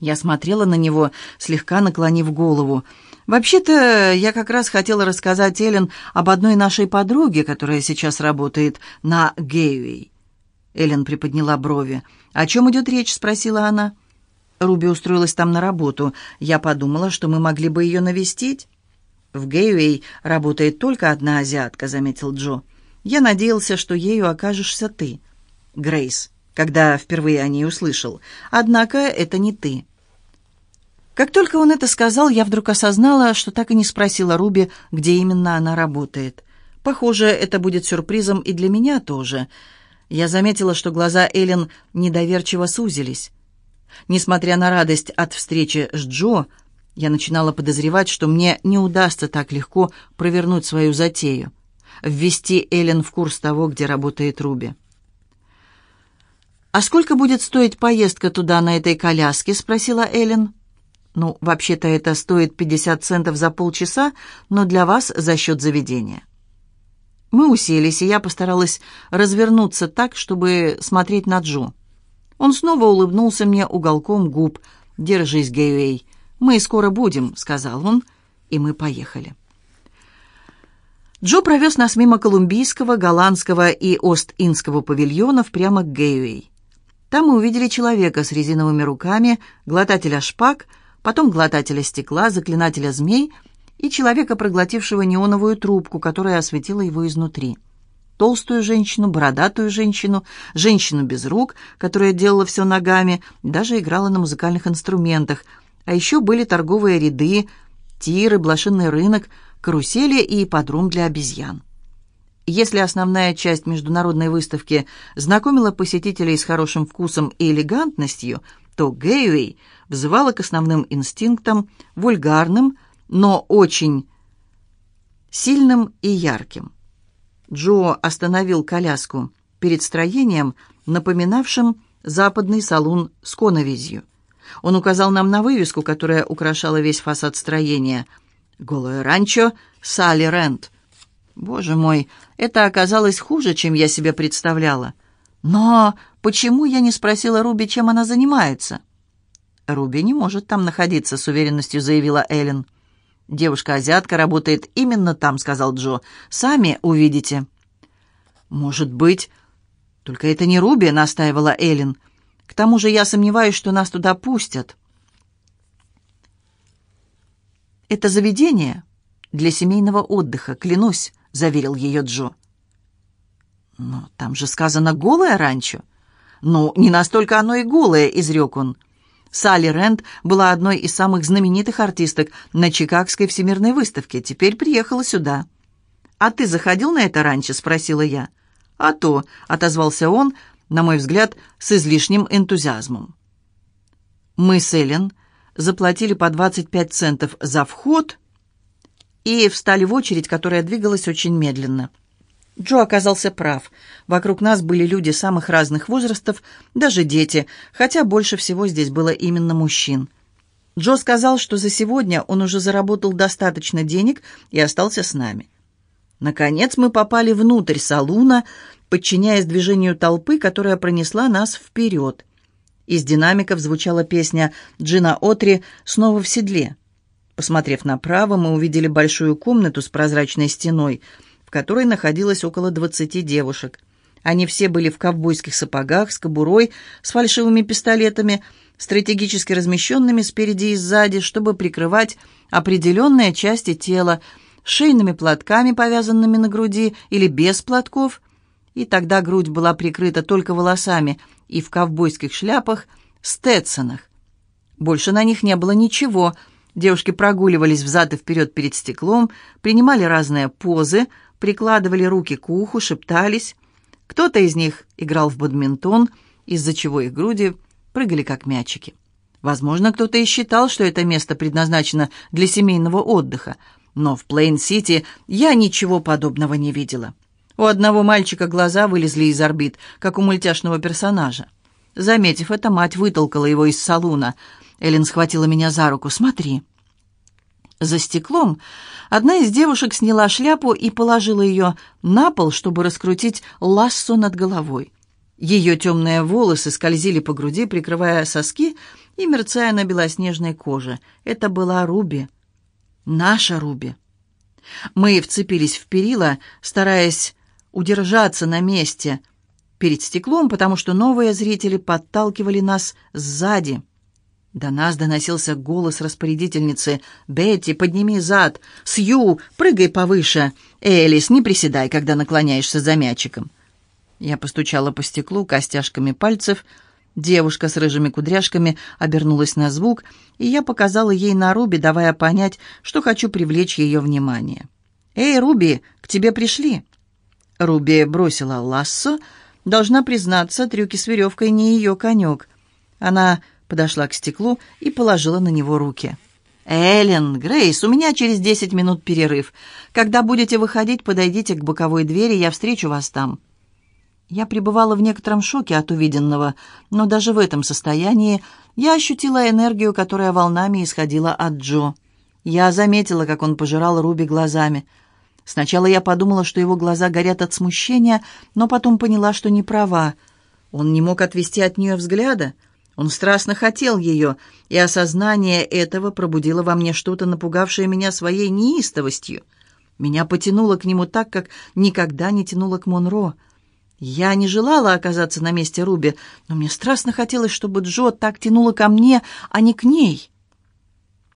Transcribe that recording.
Я смотрела на него, слегка наклонив голову. «Вообще-то, я как раз хотела рассказать Эллен об одной нашей подруге, которая сейчас работает на Гейвей». Эллен приподняла брови. «О чем идет речь?» — спросила она. Руби устроилась там на работу. Я подумала, что мы могли бы ее навестить. «В Гейвей работает только одна азиатка», — заметил Джо. «Я надеялся, что ею окажешься ты, Грейс, когда впервые о ней услышал. Однако это не ты». Как только он это сказал, я вдруг осознала, что так и не спросила Руби, где именно она работает. Похоже, это будет сюрпризом и для меня тоже. Я заметила, что глаза Эллен недоверчиво сузились. Несмотря на радость от встречи с Джо, я начинала подозревать, что мне не удастся так легко провернуть свою затею, ввести Эллен в курс того, где работает Руби. «А сколько будет стоить поездка туда на этой коляске?» — спросила Эллен. Ну, вообще-то это стоит 50 центов за полчаса, но для вас за счет заведения. Мы уселись, и я постаралась развернуться так, чтобы смотреть на Джо. Он снова улыбнулся мне уголком губ. «Держись, Гейвей, мы скоро будем», — сказал он, и мы поехали. Джо провез нас мимо колумбийского, голландского и ост-индского павильонов прямо к Гейвей. Там мы увидели человека с резиновыми руками, глотателя шпаг — потом глотателя стекла, заклинателя змей и человека, проглотившего неоновую трубку, которая осветила его изнутри. Толстую женщину, бородатую женщину, женщину без рук, которая делала все ногами, даже играла на музыкальных инструментах. А еще были торговые ряды, тиры, блошиный рынок, карусели и ипподром для обезьян. Если основная часть международной выставки знакомила посетителей с хорошим вкусом и элегантностью, то Гэйвей взывала к основным инстинктам, вульгарным, но очень сильным и ярким. Джо остановил коляску перед строением, напоминавшим западный салон с коновизью. Он указал нам на вывеску, которая украшала весь фасад строения. «Голое ранчо Салли Рент». Боже мой, это оказалось хуже, чем я себе представляла. Но почему я не спросила Руби, чем она занимается? Руби не может там находиться, с уверенностью заявила Эллен. Девушка-азиатка работает именно там, сказал Джо. Сами увидите. Может быть, только это не Руби, настаивала Эллен. К тому же я сомневаюсь, что нас туда пустят. Это заведение для семейного отдыха, клянусь, заверил ее Джо. «Но там же сказано «голое ранчо». «Ну, не настолько оно и голое», — изрек он. Салли Рэнд была одной из самых знаменитых артисток на Чикагской всемирной выставке. Теперь приехала сюда. «А ты заходил на это раньше?» — спросила я. «А то», — отозвался он, на мой взгляд, с излишним энтузиазмом. Мы с Эллен заплатили по 25 центов за вход и встали в очередь, которая двигалась очень медленно. Джо оказался прав. Вокруг нас были люди самых разных возрастов, даже дети, хотя больше всего здесь было именно мужчин. Джо сказал, что за сегодня он уже заработал достаточно денег и остался с нами. Наконец мы попали внутрь салуна, подчиняясь движению толпы, которая пронесла нас вперед. Из динамиков звучала песня Джина Отри «Снова в седле». Посмотрев направо, мы увидели большую комнату с прозрачной стеной – в которой находилось около двадцати девушек. Они все были в ковбойских сапогах, с кобурой, с фальшивыми пистолетами, стратегически размещенными спереди и сзади, чтобы прикрывать определенные части тела, шейными платками, повязанными на груди, или без платков. И тогда грудь была прикрыта только волосами, и в ковбойских шляпах, стетсонах. Больше на них не было ничего. Девушки прогуливались взад и вперед перед стеклом, принимали разные позы — прикладывали руки к уху, шептались. Кто-то из них играл в бадминтон, из-за чего их груди прыгали как мячики. Возможно, кто-то и считал, что это место предназначено для семейного отдыха, но в Плейн-Сити я ничего подобного не видела. У одного мальчика глаза вылезли из орбит, как у мультяшного персонажа. Заметив это, мать вытолкала его из салуна. Эллен схватила меня за руку. «Смотри». За стеклом одна из девушек сняла шляпу и положила ее на пол, чтобы раскрутить лассо над головой. Ее темные волосы скользили по груди, прикрывая соски, и мерцая на белоснежной коже. Это была Руби. Наша Руби. Мы вцепились в перила, стараясь удержаться на месте перед стеклом, потому что новые зрители подталкивали нас сзади. До нас доносился голос распорядительницы. «Бетти, подними зад! Сью, прыгай повыше! Элис, не приседай, когда наклоняешься за мячиком!» Я постучала по стеклу костяшками пальцев. Девушка с рыжими кудряшками обернулась на звук, и я показала ей на Руби, давая понять, что хочу привлечь ее внимание. «Эй, Руби, к тебе пришли!» Руби бросила лассо. Должна признаться, трюки с веревкой не ее конек. Она подошла к стеклу и положила на него руки. «Эллен, Грейс, у меня через десять минут перерыв. Когда будете выходить, подойдите к боковой двери, я встречу вас там». Я пребывала в некотором шоке от увиденного, но даже в этом состоянии я ощутила энергию, которая волнами исходила от Джо. Я заметила, как он пожирал Руби глазами. Сначала я подумала, что его глаза горят от смущения, но потом поняла, что не права. Он не мог отвести от нее взгляда. Он страстно хотел ее, и осознание этого пробудило во мне что-то, напугавшее меня своей неистовостью. Меня потянуло к нему так, как никогда не тянуло к Монро. Я не желала оказаться на месте Руби, но мне страстно хотелось, чтобы Джо так тянуло ко мне, а не к ней.